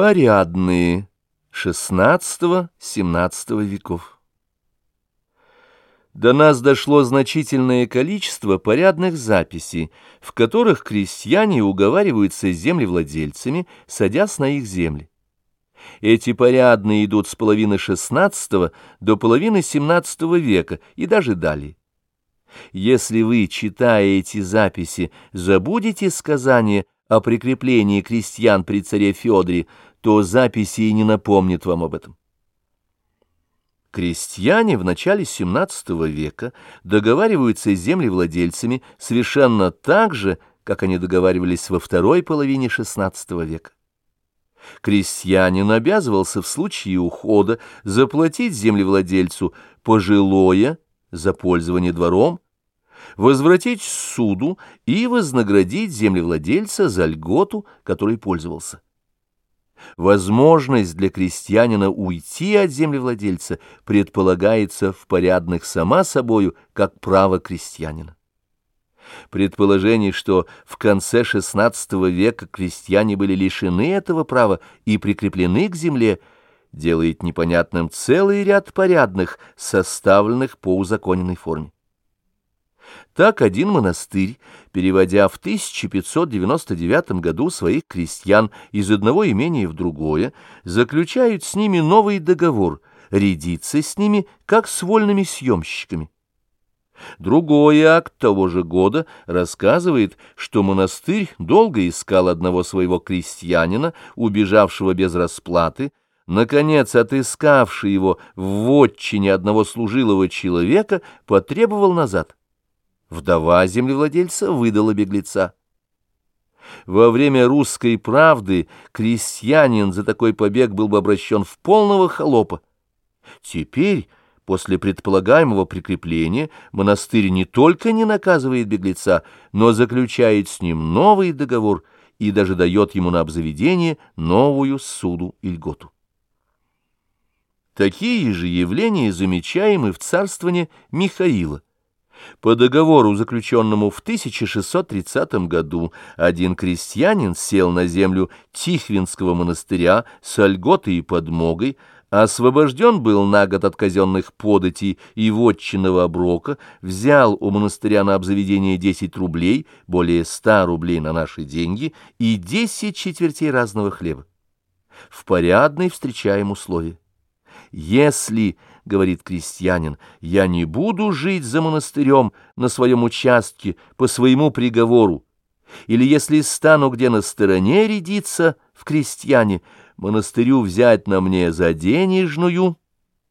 Порядные XVI-XVII веков. До нас дошло значительное количество порядных записей, в которых крестьяне уговариваются с землевладельцами, садясь на их земли. Эти порядные идут с половины XVI до половины XVII века и даже далее. Если вы, читая эти записи, забудете сказание о прикреплении крестьян при царе Федоре, то записи и не напомнят вам об этом. Крестьяне в начале XVII века договариваются с землевладельцами совершенно так же, как они договаривались во второй половине XVI века. Крестьянин обязывался в случае ухода заплатить землевладельцу пожилое за пользование двором, возвратить суду и вознаградить землевладельца за льготу, которой пользовался. Возможность для крестьянина уйти от землевладельца предполагается в порядных сама собою, как право крестьянина. Предположение, что в конце XVI века крестьяне были лишены этого права и прикреплены к земле, делает непонятным целый ряд порядных, составленных по узаконенной форме. Так один монастырь, переводя в 1599 году своих крестьян из одного имения в другое, заключает с ними новый договор, рядится с ними, как с вольными съемщиками. Другой акт того же года рассказывает, что монастырь долго искал одного своего крестьянина, убежавшего без расплаты, наконец, отыскавший его в вотчине одного служилого человека, потребовал назад. Вдова землевладельца выдала беглеца. Во время русской правды крестьянин за такой побег был бы обращен в полного холопа. Теперь, после предполагаемого прикрепления, монастырь не только не наказывает беглеца, но заключает с ним новый договор и даже дает ему на обзаведение новую суду и льготу. Такие же явления замечаемы в царствовании Михаила. По договору, заключенному в 1630 году, один крестьянин сел на землю Тихвинского монастыря с льготой и подмогой, освобожден был на год от казенных податей и вотчинного оброка, взял у монастыря на обзаведение 10 рублей, более 100 рублей на наши деньги и 10 четвертей разного хлеба. В порядной встречаем условия. Если говорит крестьянин, я не буду жить за монастырем на своем участке по своему приговору, или если стану где на стороне рядиться в крестьяне, монастырю взять на мне за денежную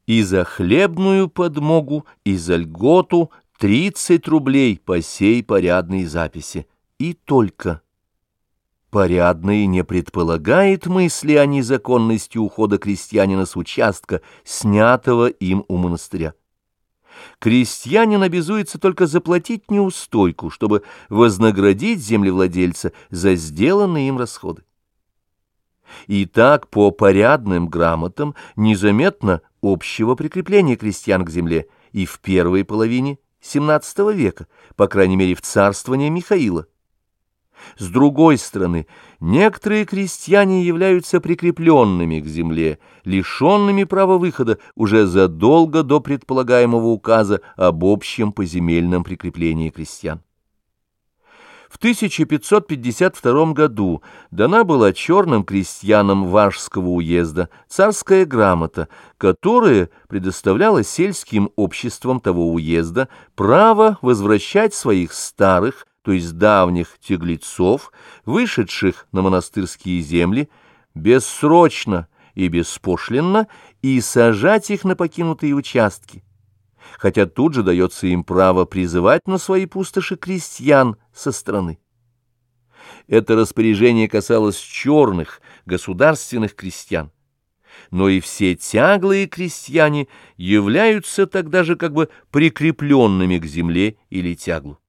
и за хлебную подмогу, и за льготу тридцать рублей по сей порядной записи, и только порядный не предполагает мысли о незаконности ухода крестьянина с участка, снятого им у монастыря. Крестьянин обязуется только заплатить неустойку, чтобы вознаградить землевладельца за сделанные им расходы. И так по порядным грамотам незаметно общего прикрепления крестьян к земле и в первой половине XVII века, по крайней мере в царствовании Михаила. С другой стороны, некоторые крестьяне являются прикрепленными к земле, лишенными права выхода уже задолго до предполагаемого указа об общем поземельном прикреплении крестьян. В 1552 году дана была черным крестьянам Важского уезда царская грамота, которая предоставляла сельским обществам того уезда право возвращать своих старых, то есть давних теглецов, вышедших на монастырские земли, бессрочно и беспошлинно, и сажать их на покинутые участки, хотя тут же дается им право призывать на свои пустоши крестьян со стороны. Это распоряжение касалось черных государственных крестьян, но и все тяглые крестьяне являются тогда же как бы прикрепленными к земле или тяглу.